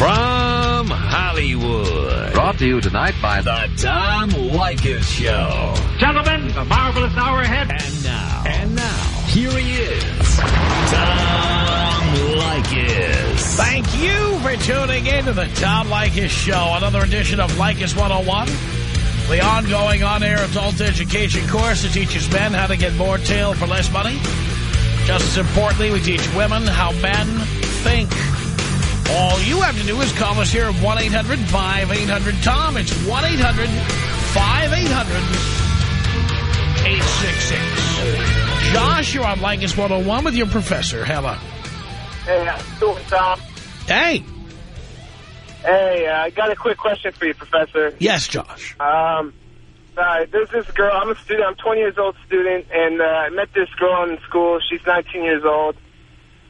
From Hollywood. Brought to you tonight by The Tom Leykis Show. Gentlemen, a marvelous hour ahead. And now. And now. Here he is. Tom Leykis. Thank you for tuning in to the Tom Leykis Show, another edition of Leykis 101, the ongoing on-air adult education course that teaches men how to get more tail for less money. Just as importantly, we teach women how men think. All you have to do is call us here at 1-800-5800-TOM. It's 1-800-5800-866. Josh, you're on Leykis 101 with your professor. Hello. Hey, how you doing, Tom? Hey. Hey, uh, I got a quick question for you, Professor. Yes, Josh. Um, uh, there's this girl. I'm a student. I'm 20 years old student, and uh, I met this girl in school. She's 19 years old.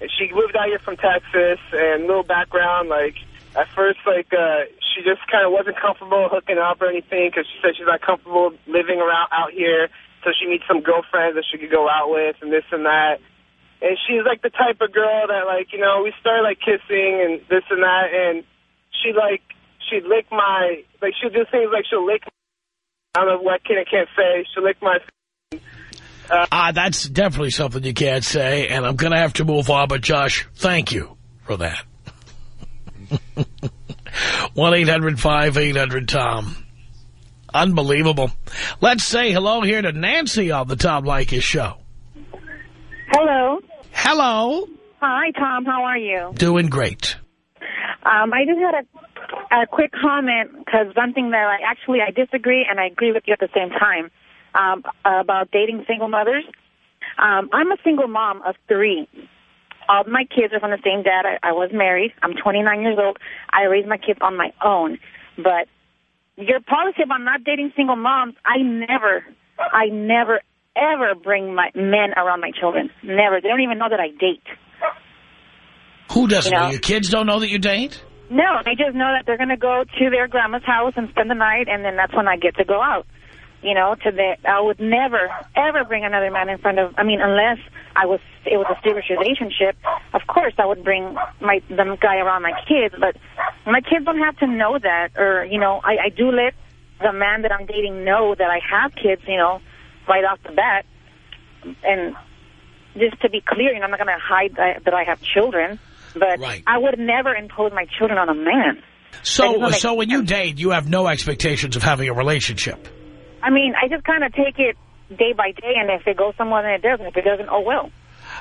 And she moved out here from Texas, and little background, like, at first, like, uh, she just kind of wasn't comfortable hooking up or anything because she said she's not comfortable living around out here, so she needs some girlfriends that she could go out with and this and that. And she's, like, the type of girl that, like, you know, we started, like, kissing and this and that, and she, like, she'd lick my, like, she'll do things like she'll lick I don't know what can I can't say. She'll lick my Ah, that's definitely something you can't say, and I'm going to have to move on. But, Josh, thank you for that. 1-800-5800-TOM. Unbelievable. Let's say hello here to Nancy on the Tom Leykis show. Hello. Hello. Hi, Tom. How are you? Doing great. Um, I just had a, a quick comment because one thing that I actually I disagree and I agree with you at the same time um, about dating single mothers. Um, I'm a single mom of three. All my kids are from the same dad. I, I was married. I'm 29 years old. I raised my kids on my own. But your policy about not dating single moms, I never, I never, ever bring my men around my children. Never. They don't even know that I date. Who doesn't You know? Your kids don't know that you date? No, they just know that they're going to go to their grandma's house and spend the night, and then that's when I get to go out. You know, to the I would never ever bring another man in front of. I mean, unless I was it was a serious relationship. Of course, I would bring my the guy around my kids, but my kids don't have to know that. Or you know, I, I do let the man that I'm dating know that I have kids. You know, right off the bat, and just to be clear, you know, I'm not going to hide that, that I have children. But Right. I would never impose my children on a man. So, so when you date, you have no expectations of having a relationship. I mean, I just kind of take it day by day, and if it goes somewhere, then it doesn't. If it doesn't, oh, well.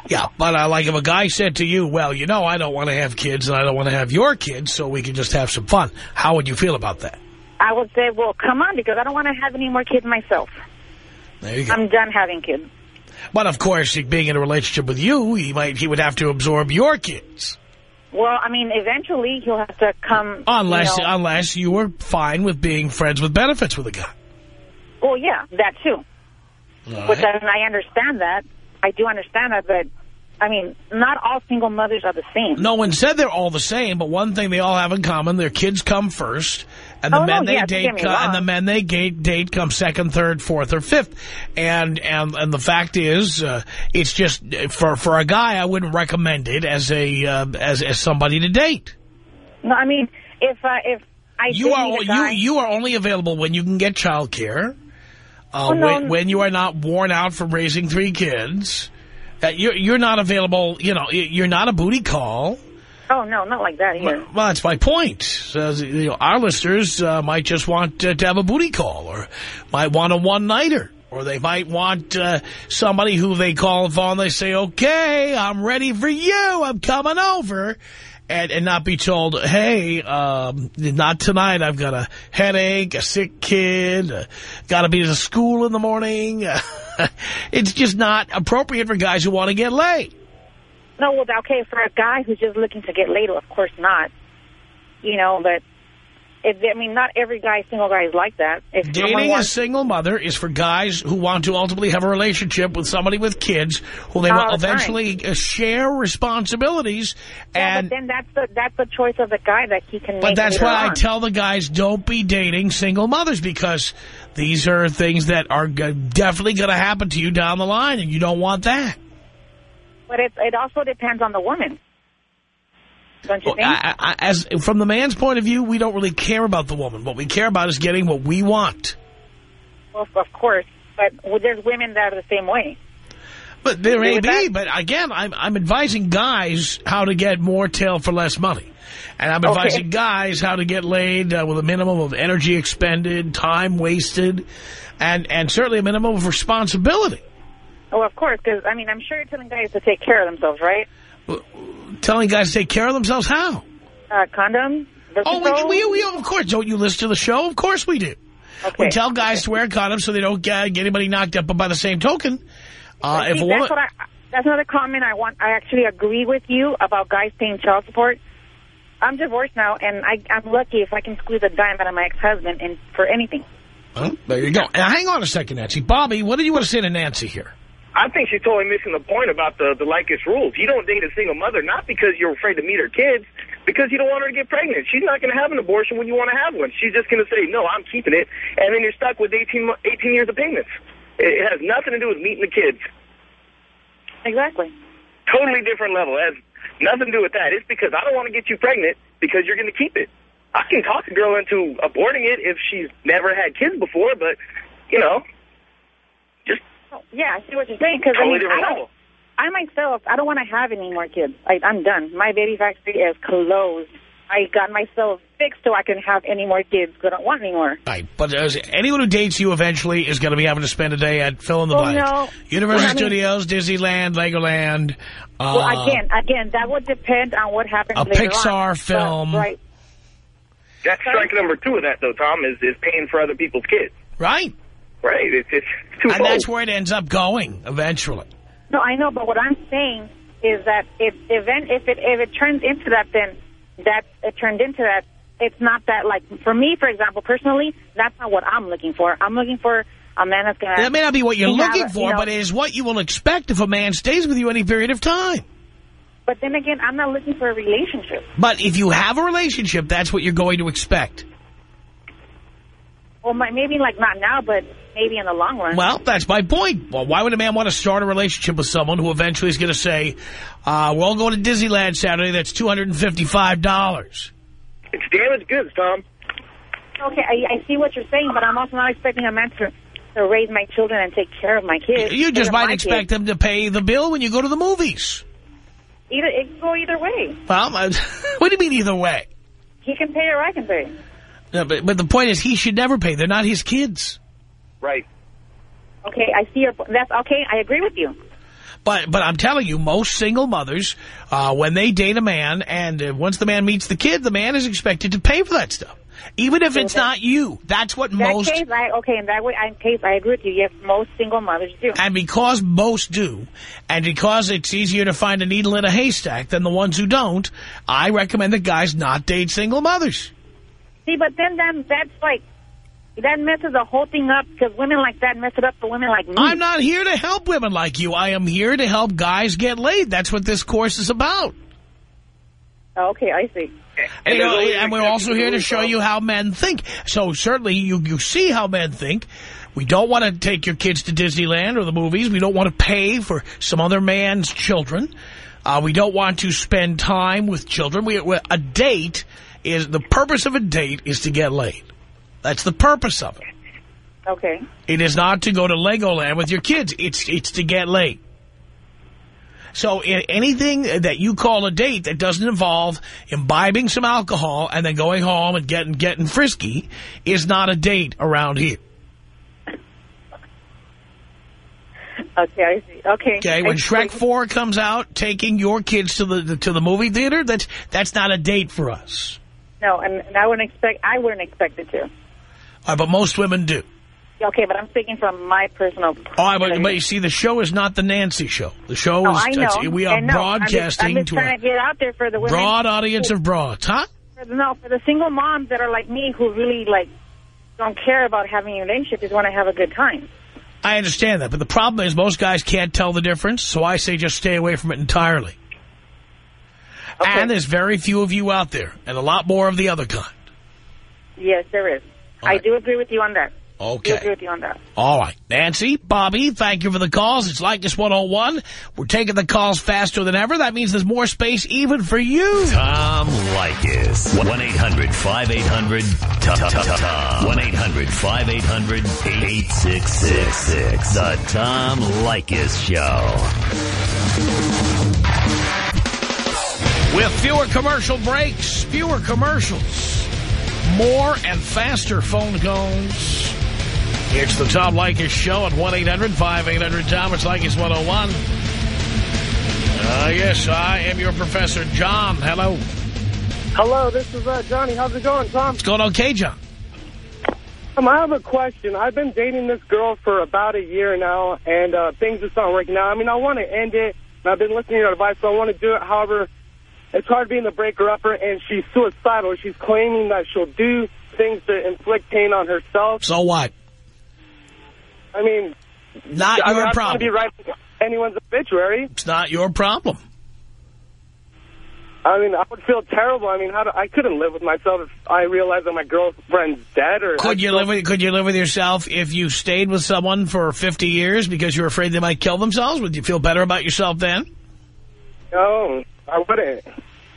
Yeah, but uh, like if a guy said to you, well, you know, I don't want to have kids and I don't want to have your kids, so we can just have some fun. How would you feel about that? I would say, well, come on, because I don't want to have any more kids myself. There you go. I'm done having kids. but of course, being in a relationship with you, he might he would have to absorb your kids. Well, I mean, eventually he'll have to come. Unless you know, unless you were fine with being friends with benefits with a guy. Well, yeah, that too. All Which right? I, understand that. I do understand that, but I mean, not all single mothers are the same. No one said they're all the same, but one thing they all have in common, their kids come first, and the Oh, no, men they yeah, date get me and the men they date, date come second, third, fourth, or fifth. And and and the fact is, uh, it's just for for a guy, I wouldn't recommend it as a uh, as as somebody to date. No, I mean, if uh, if I You are you you are only available when you can get child Uh, Oh, no. when, when you are not worn out from raising three kids, uh, you're you're not available. You know, you're not a booty call. oh no, not like that here. Well, that's my point. You know, our listeners uh, might just want uh, to have a booty call or might want a one-nighter. Or they might want uh, somebody who they call phone, they say, okay, I'm ready for you, I'm coming over. And, and not be told, hey, um, not tonight, I've got a headache, a sick kid, uh, got to be to school in the morning. it's just not appropriate for guys who want to get laid. No, well, okay, for a guy who's just looking to get laid, of course not. You know, but if, I mean, not every guy, single guy, is like that. If Dating a single mother is for guys who want to ultimately have a relationship with somebody with kids who they will the time. eventually uh, share responsibilities. yeah, and but then that's the that's the choice of the guy that he can make. But that's why I tell the guys, don't be dating single mothers because these are things that are definitely going to happen to you down the line, and you don't want that. But it it also depends on the woman. Don't you Well, think? I, I, as from the man's point of view, we don't really care about the woman. What we care about is getting what we want. well, of course. But there's women that are the same way. But there may be. that? But again, I'm I'm advising guys how to get more tail for less money, and I'm Okay. advising guys how to get laid uh, with a minimum of energy expended, time wasted, and and certainly a minimum of responsibility. Oh, of course, because, I mean, I'm sure you're telling guys to take care of themselves, right? Telling guys to take care of themselves, how? Uh, condoms? birth Oh, we, we, we, of course. Don't you listen to the show? Of course we do. Okay. We tell guys to wear condoms so they don't get, get anybody knocked up. But by the same token, uh, if a woman... that's, what I, that's another comment I want. I actually agree with you about guys paying child support. I'm divorced now, and I, I'm lucky if I can squeeze a dime out of my ex-husband and for anything. Well, there you go. Now, hang on a second, Nancy. Bobby, what did you want to say to Nancy here? I think she's totally missing the point about the, the Leykis rules. You don't date a single mother, not because you're afraid to meet her kids, because you don't want her to get pregnant. She's not going to have an abortion when you want to have one. She's just going to say, no, I'm keeping it, and then you're stuck with 18, 18 years of payments. It has nothing to do with meeting the kids. Exactly. Totally different level. It has nothing to do with that. It's because I don't want to get you pregnant because you're going to keep it. I can talk a girl into aborting it if she's never had kids before, but, you know, yeah, I see what you're saying. Because I, totally mean, I, level. I myself, I don't want to have any more kids. I, I'm done. My baby factory is closed. I got myself fixed so I can have any more kids. 'cause I don't want any more. Right, but uh, anyone who dates you eventually is going to be having to spend a day at fill in the Oh, blank. no. Universal Well, I mean- Studios, Disneyland, Legoland. Uh, Well, again, again, that would depend on what happens a later Pixar on. film. But, right. That's strike number two of that, though, Tom, is, is paying for other people's kids. Right, Right. It's, it's twofold. and that's where it ends up going eventually. No, I know, but what I'm saying is that if event if it if it turns into that, then that it turned into that. It's not that like for me, for example, personally, that's not what I'm looking for. I'm looking for a man that's gonna. That may not be what you're he have looking for, you know, but it is what you will expect if a man stays with you any period of time. But then again, I'm not looking for a relationship. But if you have a relationship, that's what you're going to expect. Well, my, maybe like not now, but maybe in the long run. Well, that's my point. Well, why would a man want to start a relationship with someone who eventually is going to say, uh, we're all going to Disneyland Saturday, that's $255? It's damaged goods, Tom. okay, I, I see what you're saying, but I'm also not expecting a man to, to raise my children and take care of my kids. You just might expect kids. them to pay the bill when you go to the movies. Either it can go either way. Well, uh, what do you mean either way? He can pay or I can pay. No, but, but the point is he should never pay. They're not his kids. Right. Okay, I see your. That's okay. I agree with you. But but I'm telling you, most single mothers, uh, when they date a man, and uh, once the man meets the kid, the man is expected to pay for that stuff. Even if it's that- not you. That's what That most... case, I okay. In that way, in case, I agree with you. Yes, most single mothers do. And because most do, and because it's easier to find a needle in a haystack than the ones who don't, I recommend that guys not date single mothers. See, but then that that's like that messes the whole thing up because women like that mess it up for women like me. I'm not here to help women like you. I am here to help guys get laid. That's what this course is about. Oh, okay, I see. And, you know, and we're also here to show you how men think. So certainly you, you see how men think. We don't want to take your kids to Disneyland or the movies. We don't want to pay for some other man's children. Uh, we don't want to spend time with children. We, we, a date is, the purpose of a date is to get laid. That's the purpose of it. Okay. It is not to go to Legoland with your kids. It's it's to get laid. So anything that you call a date that doesn't involve imbibing some alcohol and then going home and getting getting frisky is not a date around here. Okay, I see. Okay. Okay, when Shrek 4 comes out, taking your kids to the to the movie theater, that's that's not a date for us. No, and, and I wouldn't expect. I wouldn't expect it to. Uh, but most women do. Okay, but I'm speaking from my personal. All right, but, but you see, the show is not the Nancy show. The show Oh, is I know. we are know. I'm just- broadcasting I'm just, to a to get out there for the women. broad audience of broads, huh? No, for the single moms that are like me who really like don't care about having a relationship, just want to have a good time. I understand that, but the problem is most guys can't tell the difference, so I say just stay away from it entirely. Okay. And there's very few of you out there, and a lot more of the other kind. Yes, there is. All I right. do agree with you on that. Okay. agree with you on that. All right. Nancy, Bobby, thank you for the calls. It's Leykis 101. We're taking the calls faster than ever. That means there's more space even for you. Tom Leykis. 1-800-5800-TOM. 1-800-5800-8666. The Tom Leykis Show. With fewer commercial breaks, fewer commercials, more and faster phone calls. It's the Tom Leykis Show at 1-800-5800-TOM. It's Leykis 101. Uh, yes, I am your Professor John. Hello. Hello, this is uh, Johnny. How's it going, Tom? It's going okay, John. Um, I have a question. I've been dating this girl for about a year now, and uh, things just aren't working out. I mean, I want to end it, and I've been listening to your advice, so I want to do it. However, it's hard being the breaker-upper, and she's suicidal. She's claiming that she'll do things to inflict pain on herself. So what? I mean, Not I mean, your I'm trying to be writing anyone's obituary. It's not your problem. I mean, I would feel terrible. I mean, how do, I couldn't live with myself if I realized that my girlfriend's dead. Or Could you live with Could you live with yourself if you stayed with someone for 50 years because you were afraid they might kill themselves? Would you feel better about yourself then? No, I wouldn't.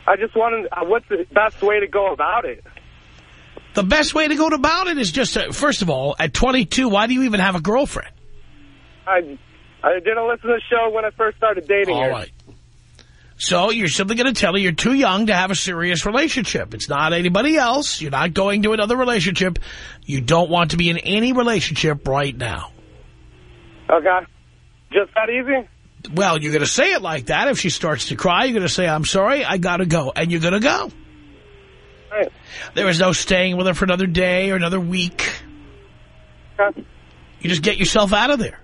I just wanted. uh, What's the best way to go about it? The best way to go about it is just, to, first of all, at 22, why do you even have a girlfriend? I I didn't listen to the show when I first started dating All her. right. So you're simply going to tell her you're too young to have a serious relationship. It's not anybody else. You're not going to another relationship. You don't want to be in any relationship right now. Okay, just that easy. Well, you're going to say it like that. If she starts to cry, you're going to say, I'm sorry, I got to go. And you're going to go. Right. There is no staying with her for another day or another week. You just get yourself out of there.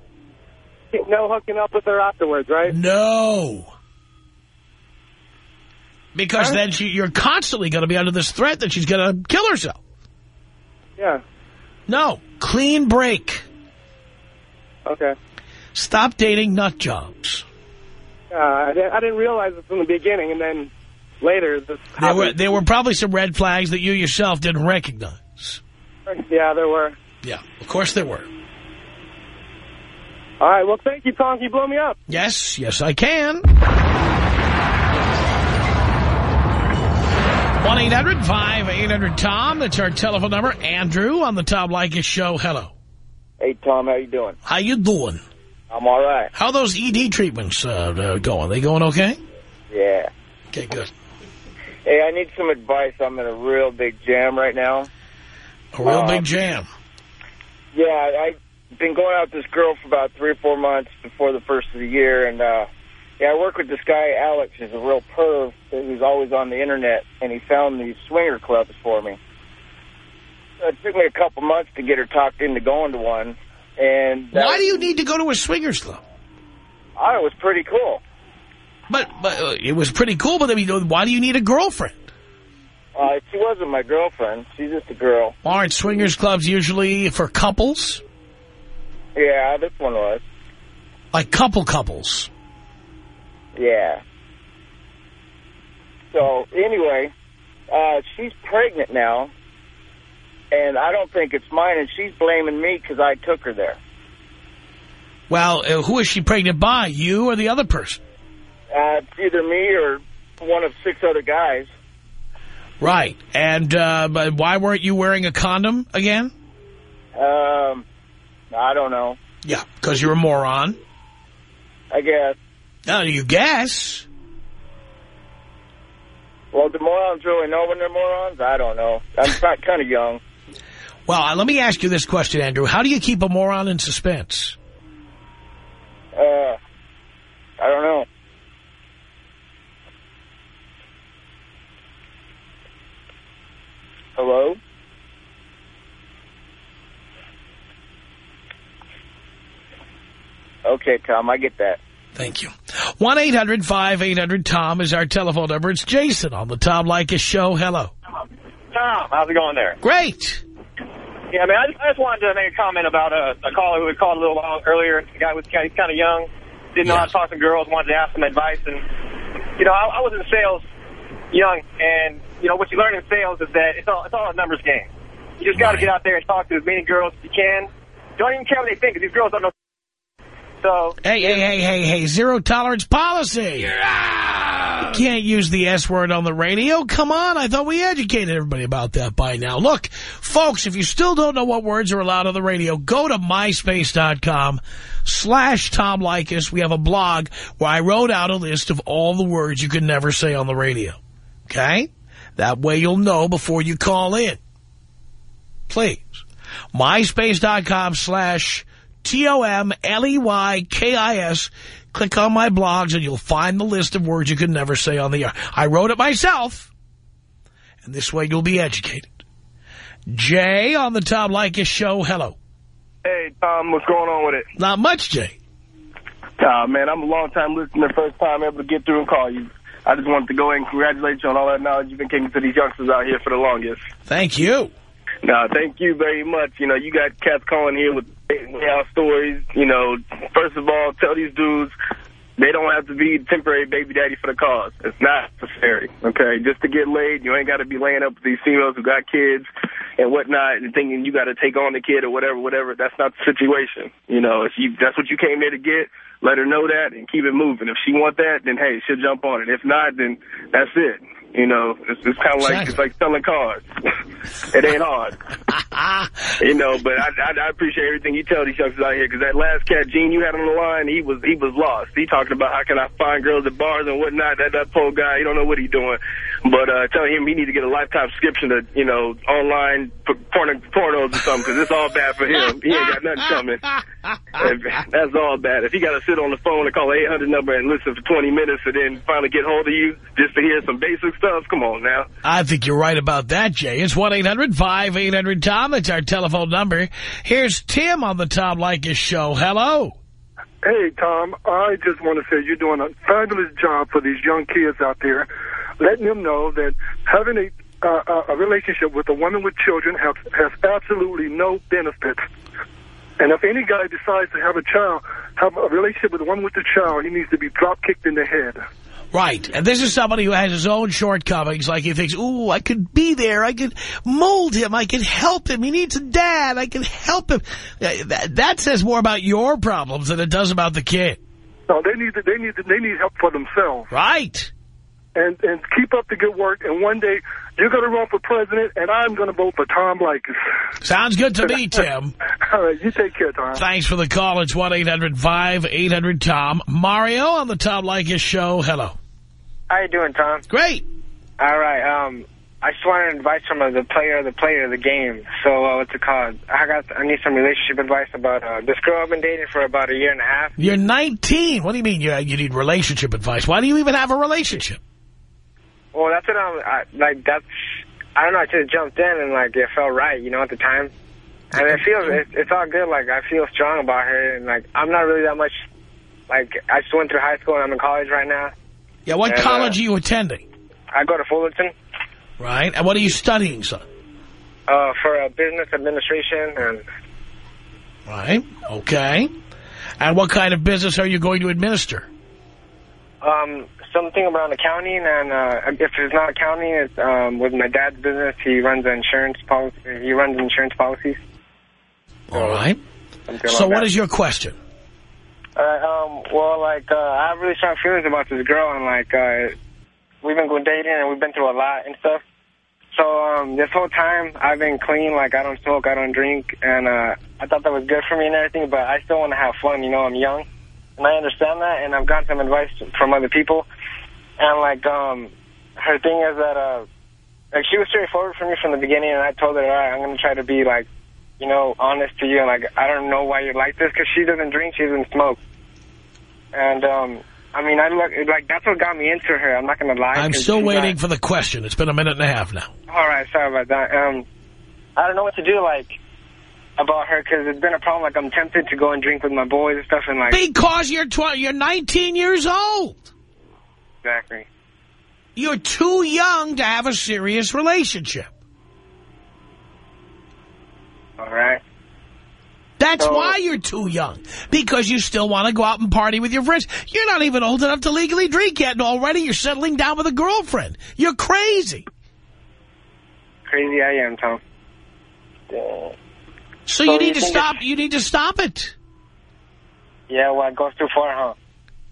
No hooking up with her afterwards, right? No. Because Huh? then she, you're constantly going to be under this threat that she's going to kill herself. Yeah. No. Clean break. Okay. Stop dating nut jobs. Uh, I, didn't realize this in the beginning, and then later this There were, there were probably some red flags that you yourself didn't recognize. Yeah, there were. Yeah, of course there were. All right. Well, thank you, Tom. You blow me up. Yes, yes I can. 1-800-5800-TOM. That's our telephone number. Andrew on the Tom Leykis show. Hello. Hey, Tom, how you doing? How you doing? I'm all right. How are those ED treatments uh, uh, going? They going okay? Yeah. Okay, good. Hey, I need some advice. I'm in a real big jam right now. A real Uh, big jam. Yeah, I- I've been going out with this girl for about three or four months before the first of the year, and uh, yeah, I work with this guy Alex, who's a real perv who's always on the internet, and he found these swinger clubs for me. So it took me a couple months to get her talked into going to one, and Why do you need to go to a swingers club? I it was pretty cool. But, but uh, it was pretty cool, but I mean, why do you need a girlfriend? Uh, she wasn't my girlfriend. She's just a girl. Aren't swingers clubs usually for couples? Yeah, this one was. Like couple couples. Yeah. So anyway, uh, she's pregnant now, and I don't think it's mine, and she's blaming me because I took her there. Well, uh, who is she pregnant by? You or the other person? Uh, it's either me or one of six other guys. Right. And uh, but why weren't you wearing a condom again? Um, I don't know. Yeah, because you're a moron. I guess. No, you guess. Well, do morons really know when they're morons? I don't know. I'm kind of young. Well, uh, let me ask you this question, Andrew. How do you keep a moron in suspense? Uh, I don't know. Hello? Okay, Tom, I get that. Thank you. 1-800-5800-TOM is our telephone number. It's Jason on the Tom Leykis Show. Hello. Tom, how's it going there? Great. Yeah, I mean, I just, I just wanted to make a comment about a, a caller who had called a little while earlier. The guy was kind of, young, didn't know how to talk to girls, wanted to ask some advice. And, you know, I, I was in sales young, and, you know, what you learn in sales is that it's all, it's all a numbers game. You just got to Right. get out there and talk to as many girls as you can. Don't even care what they think, 'cause these girls don't know. So, Hey, hey, hey, hey, hey, zero tolerance policy. You can't use the S word on the radio. Come on, I thought we educated everybody about that by now. Look, folks, if you still don't know what words are allowed on the radio, go to myspace.com slash Tom Leykis. We have a blog where I wrote out a list of all the words you can never say on the radio. Okay? That way you'll know before you call in. Please. myspace.com slash T-O-M-L-E-Y-K-I-S. Click on my blogs and you'll find the list of words you can never say on the air. I wrote it myself. And this way you'll be educated. Jay on the Tom Leykis show. Hello. Hey, Tom, what's going on with it? Not much, Jay. Uh, man, I'm a long-time listener, first time ever to get through and call you. I just wanted to go in and congratulate you on all that knowledge you've been giving to these youngsters out here for the longest. Thank you. No, thank you very much. You know, you got cats calling here with out stories. You know, first of all, tell these dudes they don't have to be temporary baby daddy for the cause. It's not necessary, okay? Just to get laid, you ain't got to be laying up with these females who got kids and whatnot and thinking you got to take on the kid or whatever, whatever. That's not the situation. You know, if you that's what you came here to get, let her know that and keep it moving. If she want that, then hey, she'll jump on it. If not, then that's it. You know, it's, it's kind of like it's like selling cars. it ain't hard. You know, but I, I, I appreciate everything you tell these youngsters out here because that last cat, Gene, you had on the line, he was he was lost. He talking about how can I find girls at bars and whatnot. That that poor guy, he don't know what he's doing. But uh, tell him he need to get a lifetime subscription to you know online p- porno, pornos or something because it's all bad for him. He ain't got nothing coming. That's all bad. If he got to sit on the phone and call an 800 number and listen for 20 minutes and then finally get hold of you just to hear some basic stuff, come on now. I think you're right about that, Jay. It's 1-800-5800-TOM. That's our telephone number. Here's Tim on the Tom Leykis show. Hello. Hey, Tom, I just want to say you're doing a fabulous job for these young kids out there, letting them know that having a, uh, a relationship with a woman with children has, has absolutely no benefits. And if any guy decides to have a child, have a relationship with a woman with a child, he needs to be drop-kicked in the head. Right. And this is somebody who has his own shortcomings. Like he thinks, ooh, I could be there. I could mold him. I could help him. He needs a dad. I can help him. That, that says more about your problems than it does about the kid. No, they need to, they need to, they need help for themselves. Right. And and keep up the good work. And one day you're going to run for president, and I'm going to vote for Tom Leykis. Sounds good to me, Tim. All right, you take care, Tom. Thanks for the call. It's 1-800-5800-TOM. Mario on the Tom Leykis show. Hello. How you doing, Tom? Great. All right. Um, I just wanted advice from uh, the player, the player of the game. So uh, what's it called? I got. I need some relationship advice about uh, this girl I've been dating for about a year and a half. You're 19. What do you mean you, you need relationship advice? Why do you even have a relationship? Well, that's what I'm I, like. That's I don't know. I just jumped in and like it felt right, you know, at the time. And it feels it, it's all good. Like I feel strong about her, and like I'm not really that much. Like I just went through high school and I'm in college right now. Yeah, what And, uh, college are you attending? I go to Fullerton Right. And what are you studying, son? uh, for uh, business administration, and Right. Okay. And what kind of business are you going to administer? Um, something around accounting, and uh, if it's not accounting, it's um, with my dad's business. He runs an insurance policy. He runs insurance policies. All right. So what that. is your question? Uh, um, well, like uh, I have really strong feelings about this girl, and like uh, we've been going dating, and we've been through a lot and stuff. So um, this whole time, I've been clean. Like I don't smoke, I don't drink, and uh, I thought that was good for me and everything. But I still want to have fun. You know, I'm young, and I understand that. And I've got some advice from other people, and like um, her thing is that uh, like she was straightforward for me from the beginning, and I told her, all right, I'm gonna try to be like, you know, honest to you. And like I don't know why you're like this because she doesn't drink, she doesn't smoke. And, um, I mean, I look, like, that's what got me into her. I'm not going to lie. I'm still waiting not- for the question. It's been a minute and a half now. All right, sorry about that. Um, I don't know what to do, like, about her, because it's been a problem. Like, I'm tempted to go and drink with my boys and stuff, and, like, Because you're tw you're 19 years old. exactly. You're too young to have a serious relationship. All right. That's So- why you're too young. Because you still want to go out and party with your friends. You're not even old enough to legally drink yet, and already you're settling down with a girlfriend. You're crazy. Crazy I am, Tom. Uh, So, So you you need to stop. You need to stop it. yeah, well, it goes too far, huh?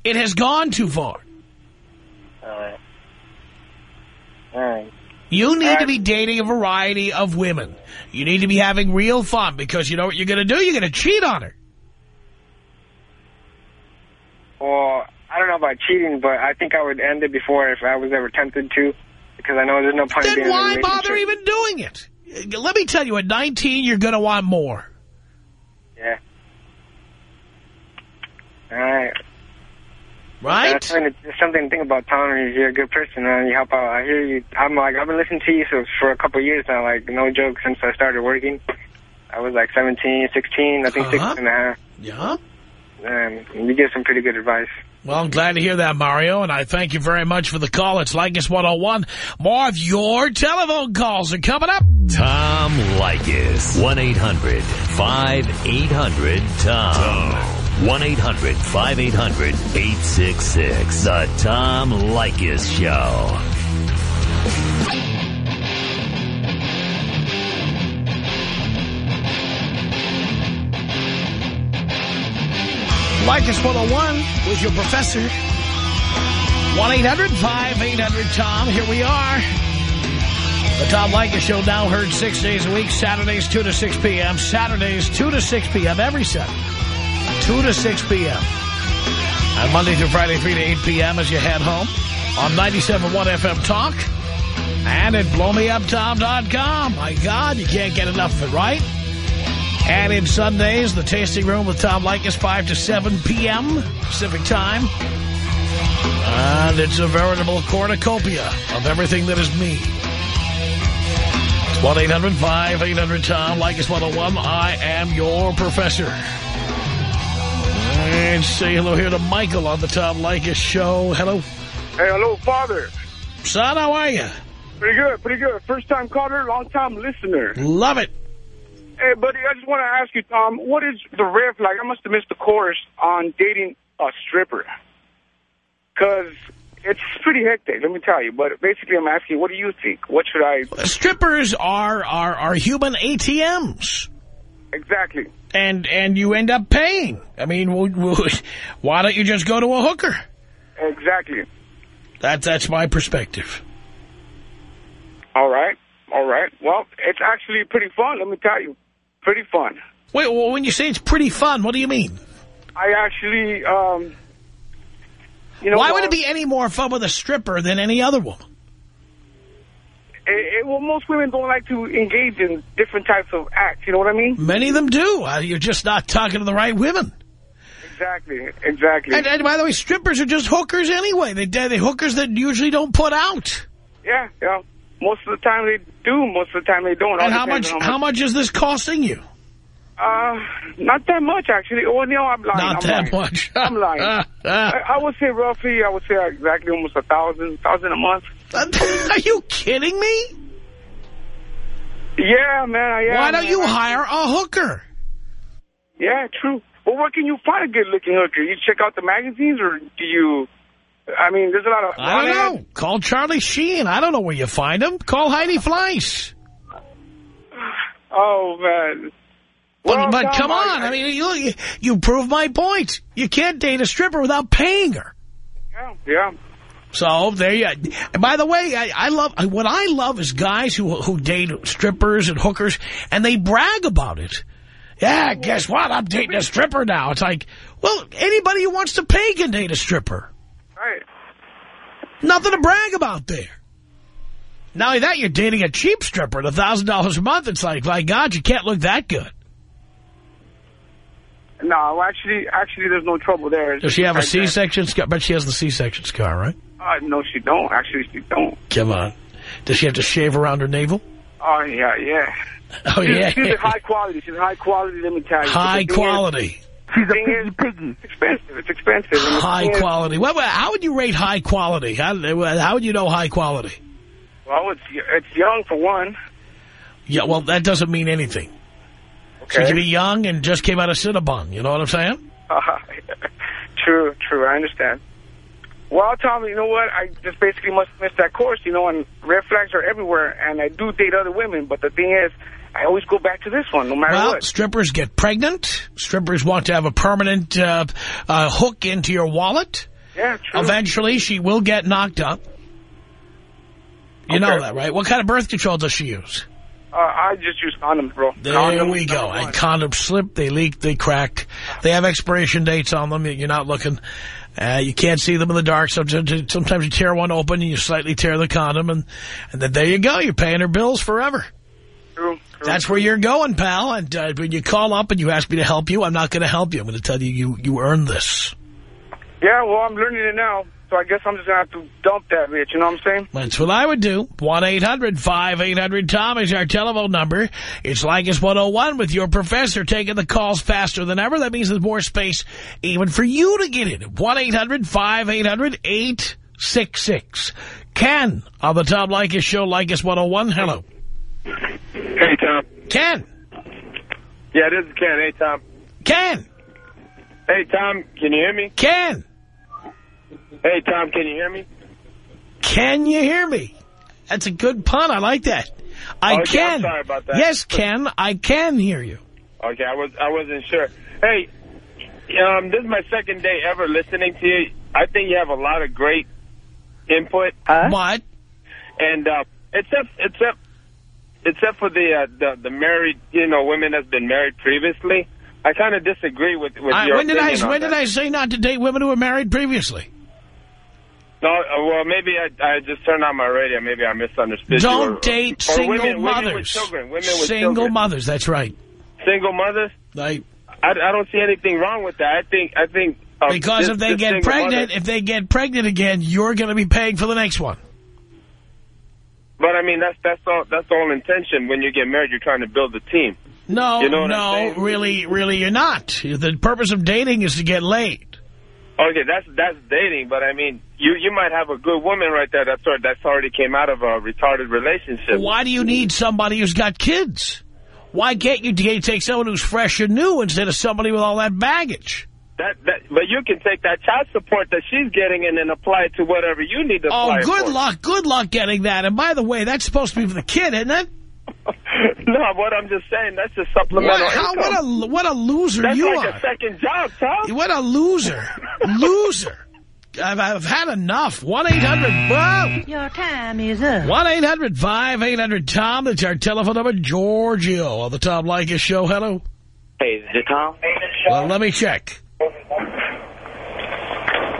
It has gone too far. All right. All right. You need to be dating a variety of women. You need to be having real fun because you know what you're going to do? You're going to cheat on her. Well, I don't know about cheating, but I think I would end it before if I was ever tempted to, because I know there's no point in Then being in a why bother even doing it? Let me tell you, at 19, you're going to want more. Yeah. All right. Right? That's something to, something to think about, Tom. You're a good person, man. You help out. I hear you. I'm like, I've been listening to you so for a couple of years now. Like, no joke, since I started working. I was like 17, 16, I think Uh-huh. 16 and a half. Yeah. And you give some pretty good advice. Well, I'm glad to hear that, Mario, and I thank you very much for the call. It's Leykis 101. More of your telephone calls are coming up. Tom Leykis. 1-800-5800-TOM. 1-800-5800-866. The Tom Leykis Show. Leykis 101 with your professor. 1-800-5800-TOM. Here we are. The Tom Leykis Show now heard six days a week. Saturdays 2 to 6 p.m. Saturdays 2 to 6 p.m. every Saturday. 2 to 6 p.m. And Monday through Friday 3 to 8 p.m. as you head home on 97.1 FM Talk and at blowmeuptom.com. My God, you can't get enough of it, right? And in Sundays, the Tasting Room with Tom Leykis, 5 to 7 p.m. Pacific Time. And it's a veritable cornucopia of everything that is me. It's 1-800-5800-TOM, Leykis 101. I am your professor. And say hello here to Michael on the Tom Leykis Show. Hello. Hey, hello, Father. Son, how are you? Pretty good, pretty good. First time caller, long time listener. Love it. Hey, buddy, I just want to ask you, Tom, what is the red flag? I must have missed the course on dating a stripper. Because it's pretty hectic, let me tell you. But basically, I'm asking, what do you think? What should I... Uh, strippers are, are, are human ATMs. Exactly. And and you end up paying. I mean, why don't you just go to a hooker? Exactly. That, that's my perspective. All right. All right. Well, it's actually pretty fun, let me tell you. Pretty fun. Wait, well, when you say it's pretty fun, what do you mean? I actually, um... You know Why would it be any more fun with a stripper than any other woman? It, it, well, most women don't like to engage in different types of acts. You know what I mean? Many of them do. Uh, You're just not talking to the right women. Exactly. Exactly. And, and by the way, strippers are just hookers anyway. They they hookers that usually don't put out. yeah. Yeah. Most of the time they do. Most of the time they don't. And All how much how much is this costing you? Uh, not that much actually. Oh no, I'm lying. Not I'm that lying. much. I'm lying. I, I would say roughly. I would say exactly almost a thousand, thousand a month. Are you kidding me? Yeah, man. I am. Why don't man. you hire a hooker? Yeah, true. Well, where can you find a good-looking hooker? You check out the magazines, or do you? I mean, there's a lot of. I don't know. Call Charlie Sheen. I don't know where you find him. Call Heidi Fleiss. Oh man. But, Well, but come on. I, mean, you, you prove my point. You can't date a stripper without paying her. Yeah. Yeah. So there you. And by the way, I, I love what I love is guys who who date strippers and hookers, and they brag about it. Yeah, guess what? I'm dating a stripper now. It's like, well, anybody who wants to pay can date a stripper. Right. Nothing to brag about there. Not only that, you're dating a cheap stripper at $1,000 a month. It's like, my God, you can't look that good. No, actually, actually, there's no trouble there. Does she have a. C-section scar? Bet she has the C-section scar, right? Uh, no, she don't. Actually, she don't. Come on. Does she have to shave around her navel? Oh, yeah, yeah. Oh, she's, yeah. She's a high quality. She's a high quality, let me tell you. High The thing is- quality. She's a piggy piggy. It's expensive. It's expensive. And High thing quality. What, what- how would you rate high quality? How, how would you know high quality? Well, it's it's young for one. Yeah, well, that doesn't mean anything. She Okay. could be young and just came out of Cinnabon. You know what I'm saying? Uh, true, true. I understand. Well, Tom, you know what? I just basically must miss that course, you know, and red flags are everywhere, and I do date other women, but the thing is, I always go back to this one, no matter well, what. strippers get pregnant. Strippers want to have a permanent uh, uh, hook into your wallet. Yeah, true. Eventually, she will get knocked up. You know that, right? What kind of birth control does she use? Uh, I just use condoms, bro. There condoms, we go. And condoms slip, they leak, they crack. They have expiration dates on them. You're not looking. Uh, you can't see them in the dark. Sometimes, sometimes you tear one open and you slightly tear the condom. And, and then there you go. You're paying her bills forever. True. That's where you're going, pal. And uh, when you call up and you ask me to help you, I'm not going to help you. I'm going to tell you you, you earned this. Yeah, well, I'm learning it now, so I guess I'm just going to have to dump that bitch, you know what I'm saying? That's what I would do. 1-800-5800-TOM is our telephone number. It's Leykis 101 with your professor taking the calls faster than ever. That means there's more space even for you to get in. 1-800-5800-866. Ken on the Tom Leykis show, Leykis 101. Hello. Hey, Tom. Ken. Yeah, this is Ken. Hey, Tom. Ken. Hey, Tom, can you hear me? Ken. Hey, Tom, can you hear me? Can you hear me? That's a good pun. I like that. I Okay, I'm can. sorry about that. Yes, Ken, I can hear you. Okay, I was I wasn't sure. Hey, um, this is my second day ever listening to you. I think you have a lot of great input. What? And uh, except except except for the uh, the the married, you know, women that's been married previously, I kind of disagree with with I- your when did I when did. I say not to date women who were married previously? No, uh, well, maybe I, I just turned on my radio. Maybe I misunderstood. Don't or- date or single women, Women with mothers. children. Women with single children. mothers. That's right. Single mothers. I, I, I don't see anything wrong with that. I think I think uh, because this- if they get pregnant, mother- if they get pregnant again, you're going to be paying for the next one. But I mean that's that's all that's the whole intention. When you get married, you're trying to build a team. No, You know no, really, really, you're not. The purpose of dating is to get laid. Okay, that's that's dating, but I mean, you you might have a good woman right there that's already, that's already came out of a retarded relationship. Why do you need somebody who's got kids? Why can't you take someone who's fresh and new instead of somebody with all that baggage? That that, but you can take that child support that she's getting and then apply it to whatever you need to Oh, apply it good for. luck, good luck getting that. And by the way, that's supposed to be for the kid, isn't it? no, what I'm just saying, that's just supplemental What, how, income. what a what a loser that's you like are! a second job, Tom. What a loser, loser! I've, I've had enough. One eight hundred. Whoa. Your time is up. One eight hundred five eight hundred Tom. That's our telephone number. Giorgio on the Tom Leykis show. Hello. Hey, is it Tom? Well, let me check.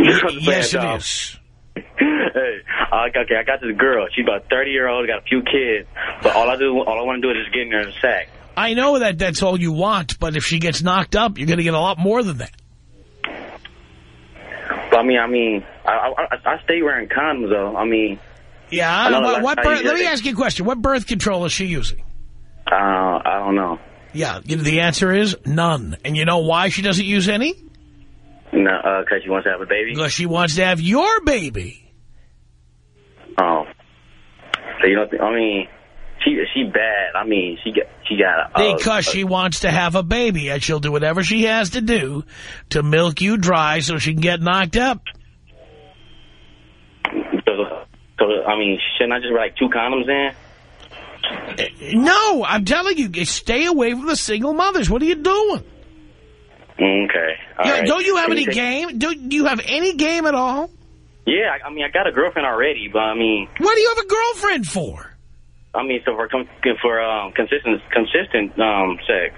Yes, it is. hey, I got, okay, I got this girl. She's about 30 year old, got a few kids, but all I do, all I want to do is just get in her in a sack. I know that that's all you want, but if she gets knocked up, you're going to get a lot more than that. But I mean, I mean, I, I, I stay wearing condoms though. I mean, Yeah. I what, what birth, let me ask you a question. What birth control is she using? uh, I don't know. Yeah. The answer is none. And you know why she doesn't use any? No, uh, cause she wants to have a baby. Because she wants to have your baby. Oh, so you don't think? I mean, she she bad. I mean, she got she got. Uh, Because she wants to have a baby, and she'll do whatever she has to do to milk you dry so she can get knocked up. So, so I mean, shouldn't I just write like two condoms in? No, I'm telling you, stay away from the single mothers. What are you doing? Okay. all Yeah, right. Don't you have Can any game? Do, you have any game at all? Yeah, I, mean, I got a girlfriend already, but I mean, What do you have a girlfriend for? I mean, so for for um, consistent consistent um sex.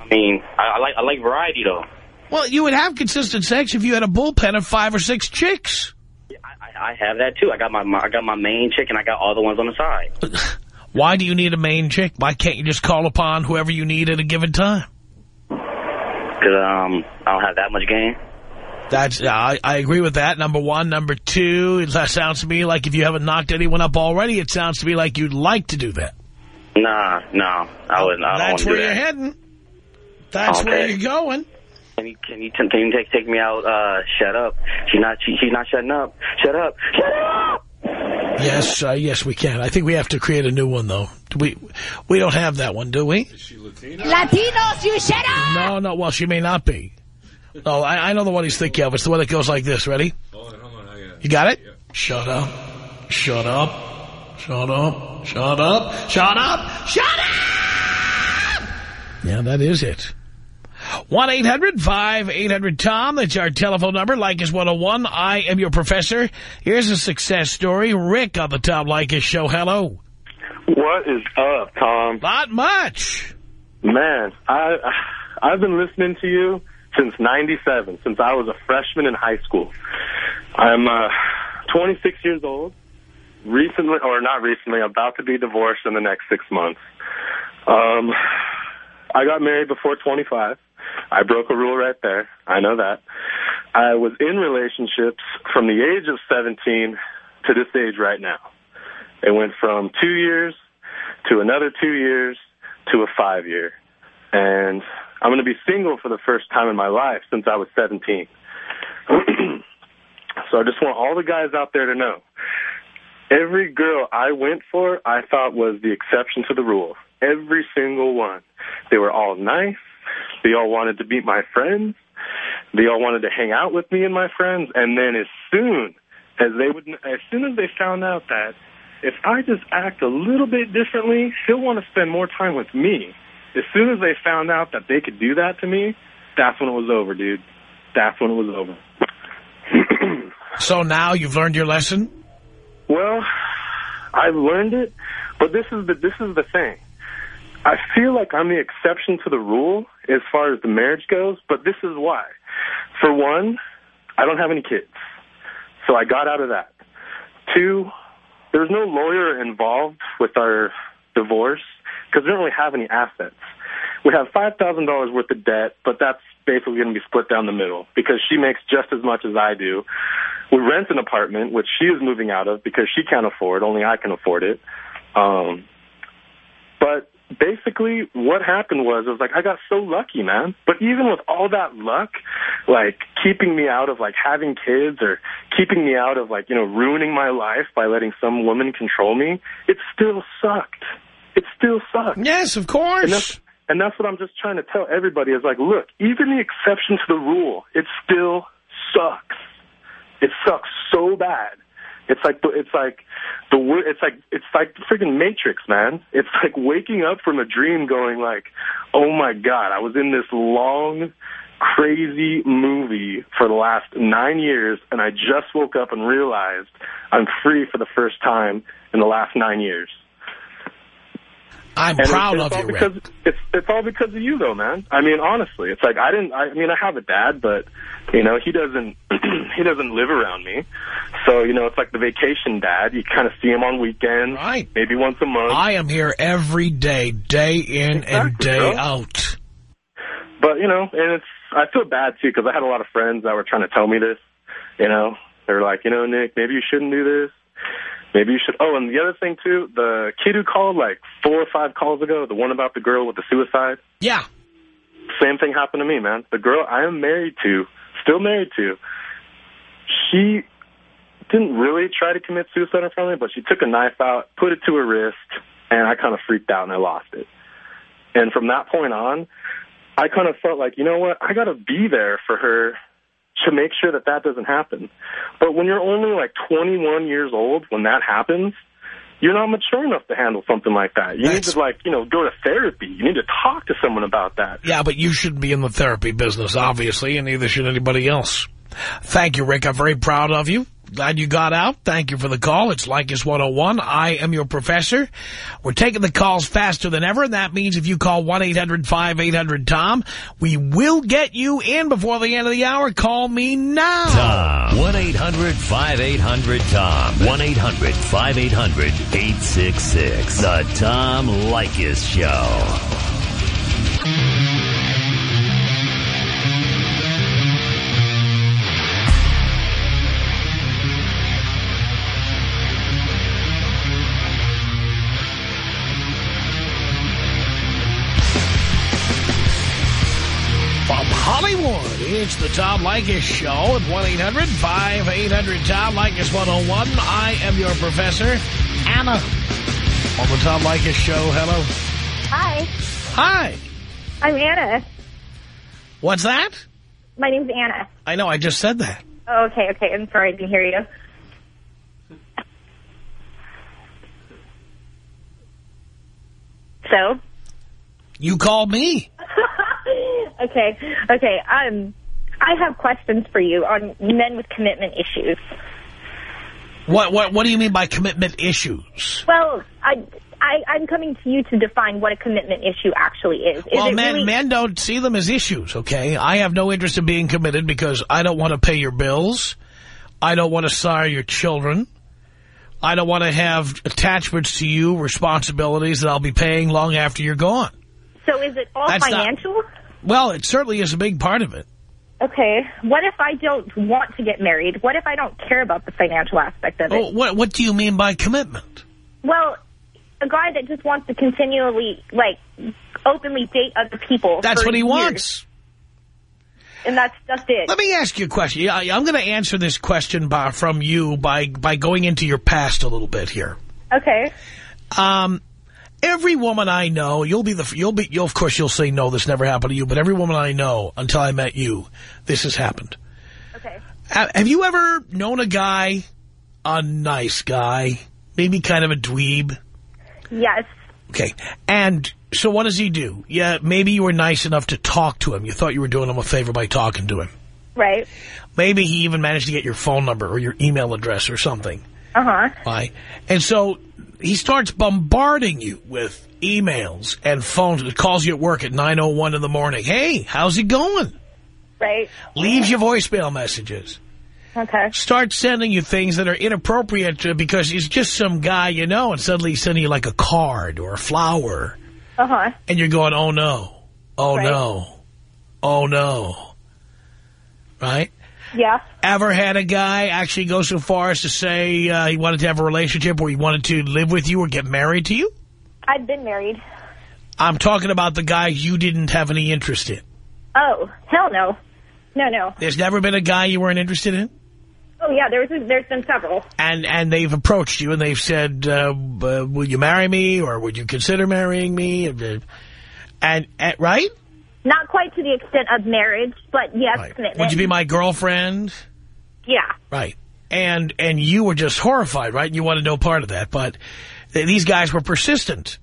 I mean, I, I like I like variety though. Well, you would have consistent sex if you had a bullpen of five or six chicks. I, I have that too. I got my, my I got my main chick and I got all the ones on the side. Why do you need a main chick? Why can't you just call upon whoever you need at a given time? Cause um I don't have that much game. That's I, I agree with that. Number one. Number two, it sounds to me like if you haven't knocked anyone up already, it sounds to me like you'd like to do that. Nah, no, I wouldn't. I don't That's where you're that. heading. That's where you're going. Can you can you can you take take me out? Uh, shut up. She's not she, she's not shutting up. Shut up. Shut up. Yes, uh, yes, we can. I think we have to create a new one, though. Do we we don't have that one, do we? Is she Latina? Latinos, you shut up! No, no. Well, she may not be. No, I, I know the one he's thinking of. It's the one that goes like this. Ready? You got it? Shut up. Shut up. Shut up. Shut up. Shut up. Shut up! Yeah, that is it. 1-800-5800-TOM. That's our telephone number. Leykis 101. I am your professor. Here's a success story. Rick on the Tom Leykis show. Hello. What is up, Tom? Not much. Man, I, I've been listening to you since 97, since I was a freshman in high school. I'm uh, 26 years old, recently, or not recently, about to be divorced in the next six months. Um, I got married before 25. I broke a rule right there. I know that. I was in relationships from the age of 17 to this age right now. It went from two years to another two years to a five year. And I'm going to be single for the first time in my life since I was 17. so I just want all the guys out there to know. Every girl I went for, I thought was the exception to the rule. Every single one. They were all nice. They all wanted to meet my friends. They all wanted to hang out with me and my friends. And then as soon as they would, as soon as they found out that if I just act a little bit differently, he'll want to spend more time with me. As soon as they found out that they could do that to me, that's when it was over, dude. That's when it was over. so now you've learned your lesson? Well, I've learned it, but this is the this is the thing. I feel like I'm the exception to the rule as far as the marriage goes, but this is why. For one, I don't have any kids, so I got out of that. Two, there's no lawyer involved with our divorce because we don't really have any assets. We have $5,000 worth of debt, but that's basically going to be split down the middle because she makes just as much as I do. We rent an apartment, which she is moving out of because she can't afford. Only I can afford it. Um, basically what happened was, it was like, I got so lucky, man. But even with all that luck, like keeping me out of like having kids or keeping me out of like, you know, ruining my life by letting some woman control me, it still sucked. It still sucked. Yes, of course. And that's, and that's what I'm just trying to tell everybody is like, look, even the exception to the rule, it still sucks. It sucks so bad. It's like the, it's like the. It's like it's like the freaking Matrix, man. It's like waking up from a dream, going like, "Oh my God, I was in this long, crazy movie for the last nine years, and I just woke up and realized I'm free for the first time in the last nine years." I'm and proud it's, of all you, because Rick. it's it's all because of you, though, man. I mean, honestly, it's like I didn't. I mean, I have a dad, but you know, he doesn't he doesn't live around me. So you know, it's like the vacation dad. You kind of see him on weekends, right? Maybe once a month. I am here every day, day in and day bro. out. But you know, and it's I feel bad too because I had a lot of friends that were trying to tell me this. You know, they were like, you know, Nick, maybe you shouldn't do this. Maybe you should. Oh, and the other thing too, the kid who called like four or five calls ago, the one about the girl with the suicide. Yeah. Same thing happened to me, man. The girl I am married to, still married to, she didn't really try to commit suicide in front of me, but she took a knife out, put it to her wrist, and I kind of freaked out and I lost it. And from that point on, I kind of felt like, you know what, I got to be there for her to make sure that that doesn't happen. But when you're only like 21 years old, when that happens, you're not mature enough to handle something like that. You need to like, you know, go to therapy. You need to talk to someone about that. Yeah, but you shouldn't be in the therapy business, obviously, and neither should anybody else. Thank you, Rick. I'm very proud of you. Glad you got out. Thank you for the call. It's Leykis 101. I am your professor. We're taking the calls faster than ever, and that means if you call 1-800-5800-TOM, we will get you in before the end of the hour. Call me now. Tom. 1-800-5800-TOM. 1-800-5800-866. The Tom Leykis Show. It's the Tom Leykis Show at 1-800-5800-TOM, Leykis 101. I am your professor, Anna. On the Tom Leykis Show, hello. Hi. Hi. I'm Anna. What's that? My name's Anna. I know, I just said that. Oh, okay, okay. I'm sorry, I didn't hear you. So? You called me. okay, okay. Um, I have questions for you on men with commitment issues. What what what do you mean by commitment issues? Well, I, I I'm coming to you to define what a commitment issue actually is. is well, men really- men don't see them as issues. Okay, I have no interest in being committed because I don't want to pay your bills. I don't want to sire your children. I don't want to have attachments to you, responsibilities that I'll be paying long after you're gone. So is it all That's not- financial? Well, it certainly is a big part of it. Okay. What if I don't want to get married? What if I don't care about the financial aspect of it? Oh, what what do you mean by commitment? Well, a guy that just wants to continually, like, openly date other people. That's what he years. wants. And that's just it. Let me ask you a question. I'm going to answer this question by, from you by by going into your past a little bit here. Okay. Um, every woman I know, you'll be the you'll be you'll of course you'll say no, this never happened to you, but every woman I know until I met you, this has happened. Okay. Have you ever known a guy, a nice guy, maybe kind of a dweeb? Yes. Okay, and so what does he do? Yeah, maybe you were nice enough to talk to him. You thought you were doing him a favor by talking to him. Right. Maybe he even managed to get your phone number or your email address or something. Uh-huh. Right? And so he starts bombarding you with emails and phones. It calls you at work at 9.01 in the morning. Hey, how's it going? Right. Leaves you voicemail messages. Okay. Starts sending you things that are inappropriate uh, because he's just some guy you know and suddenly he's sending you like a card or a flower. Uh-huh. And you're going, oh no, oh Right. no, oh no. Right? Yeah. Ever had a guy actually go so far as to say uh, he wanted to have a relationship or he wanted to live with you or get married to you? I've been married. I'm talking about the guy you didn't have any interest in. Oh, hell no. No, no. There's never been a guy you weren't interested in? Oh, yeah, there's, there's been several. And and they've approached you and they've said, uh, uh, will you marry me or would you consider marrying me? And, and, and right? Not quite to the extent of marriage, but yes, commitment. Would you be my girlfriend? Yeah. Right. And and you were just horrified, right? You wanted no part of that. But th these guys were persistent.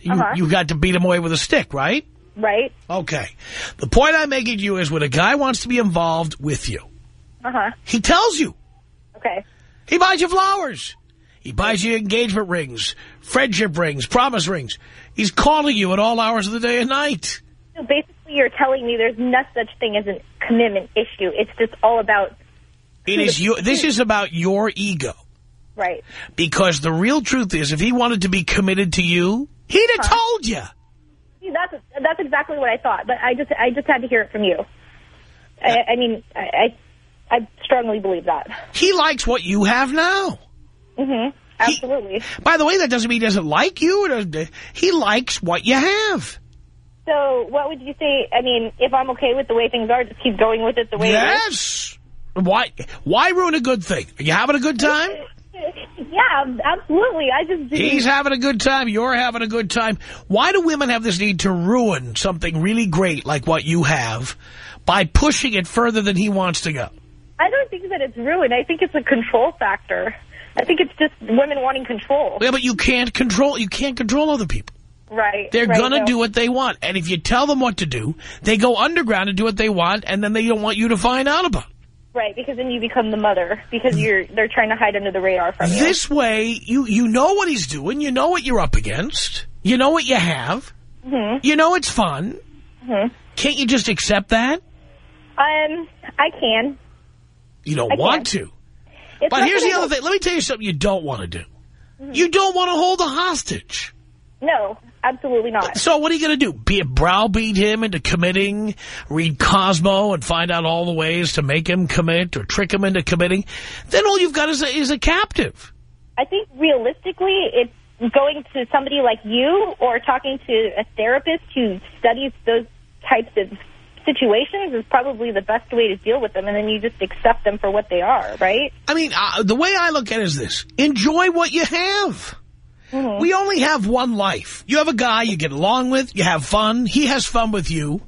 You, Uh-huh. you got to beat them away with a stick, right? Right. Okay. The point I'm making to you is when a guy wants to be involved with you, Uh-huh. he tells you. Okay. He buys you flowers. He buys you engagement rings, friendship rings, promise rings. He's calling you at all hours of the day and night. So basically you're telling me there's no such thing as a commitment issue. It's just all about... It is you. This is about your ego. Right. Because the real truth is, if he wanted to be committed to you, he'd have told you. See, that's that's exactly what I thought, but I just I just had to hear it from you. I, I mean, I, I I strongly believe that. He likes what you have now. Mm-hmm. Absolutely. By the way, that doesn't mean he doesn't like you. He likes what you have. So, what would you say? I mean, if I'm okay with the way things are, just keep going with it the way it Yes. Why? Why ruin a good thing? Are you having a good time? Yeah, absolutely. I just didn't- He's having a good time. You're having a good time. Why do women have this need to ruin something really great like what you have by pushing it further than he wants to go? I don't think that it's ruined. I think it's a control factor. I think it's just women wanting control. Yeah, but you can't control. You can't control other people. Right. They're right, gonna no. do what they want, and if you tell them what to do, they go underground and do what they want, and then they don't want you to find out about. it. Right, because then you become the mother because you're they're trying to hide under the radar from you. This way, you you know what he's doing. You know what you're up against. You know what you have. hmm You know it's fun. hmm Can't you just accept that? Um, I can. You don't I want can. to. It's But here's the other thing. Let me tell you something you don't want to do. Mm-hmm. You don't want to hold a hostage. No, absolutely not. So what are you going to do? Be a browbeat him into committing, read Cosmo and find out all the ways to make him commit or trick him into committing? Then all you've got is a, is a captive. I think realistically, it's going to somebody like you or talking to a therapist who studies those types of situations is probably the best way to deal with them, and then you just accept them for what they are, right? I mean, uh, the way I look at it is this. Enjoy what you have. Mm-hmm. We only have one life. You have a guy you get along with, you have fun, he has fun with you.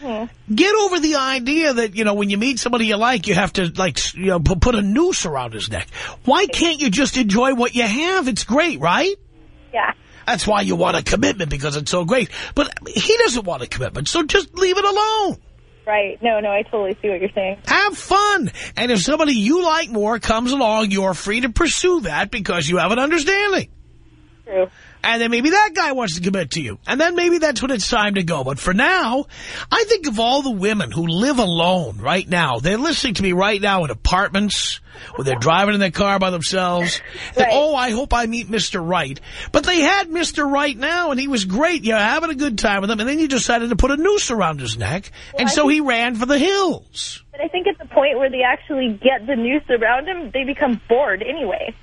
Mm-hmm. Get over the idea that, you know, when you meet somebody you like, you have to, like, you know, put a noose around his neck. Why can't you just enjoy what you have? It's great, right? Yeah. That's why you want a commitment, because it's so great. But he doesn't want a commitment, so just leave it alone. Right. No, no, I totally see what you're saying. Have fun. And if somebody you like more comes along, you're free to pursue that because you have an understanding. True. And then maybe that guy wants to commit to you. And then maybe that's when it's time to go. But for now, I think of all the women who live alone right now. They're listening to me right now in apartments, or they're driving in their car by themselves. Right. oh, I hope I meet Mr. Right. But they had Mr. Right now, and he was great. You're having a good time with him. And then you decided to put a noose around his neck. Well, and I so he ran for the hills. But I think at the point where they actually get the noose around him, they become bored anyway.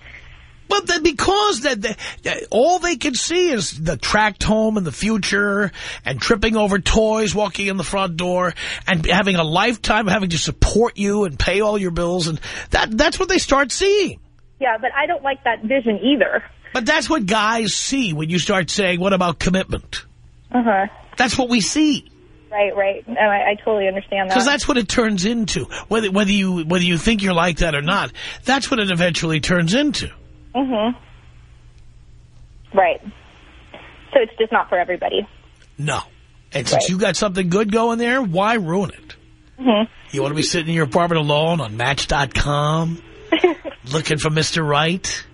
But because that the, all they can see is the tract home in the future and tripping over toys, walking in the front door, and having a lifetime of having to support you and pay all your bills, and that that's what they start seeing. Yeah, but I don't like that vision either. But that's what guys see when you start saying, what about commitment? Uh-huh. That's what we see. Right, right. And I, I totally understand that. Because that's what it turns into. Whether whether you whether you think you're like that or not, that's what it eventually turns into. Mm-hmm. Right. So it's just not for everybody. No. And since right. you got something good going there, why ruin it? Mm -hmm. You want to be sitting in your apartment alone on Match.com, looking for Mr. Right?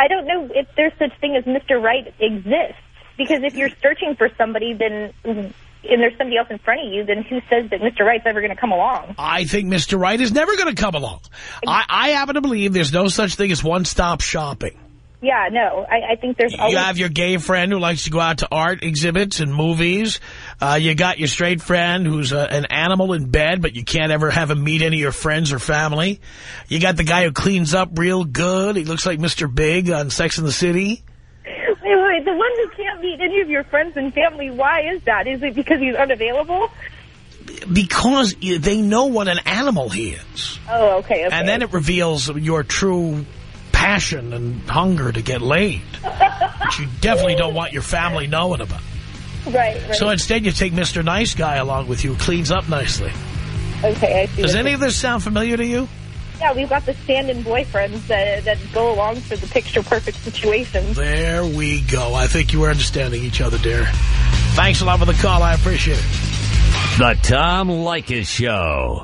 I don't know if there's such thing as Mr. Right exists. Because if you're searching for somebody, then and there's somebody else in front of you, then who says that Mr. Right's ever going to come along? I think Mr. Wright is never going to come along. I, I happen to believe there's no such thing as one-stop shopping. Yeah, no, I, I think there's always... You have your gay friend who likes to go out to art exhibits and movies. Uh, you got your straight friend who's a, an animal in bed, but you can't ever have him meet any of your friends or family. You got the guy who cleans up real good. He looks like Mr. Big on Sex and the City. Wait, the one who can't meet any of your friends and family, why is that? Is it because he's unavailable? Because they know what an animal he is. Oh, okay, okay. And then it reveals your true passion and hunger to get laid, which you definitely don't want your family knowing about. Right, right. So instead you take Mr. Nice Guy along with you cleans up nicely. Okay, I see. Does any of this sound familiar to you? Yeah, we've got the stand-in boyfriends that, that go along for the picture-perfect situations. There we go. I think you are understanding each other, dear. Thanks a lot for the call. I appreciate it. The Tom Leykis Show.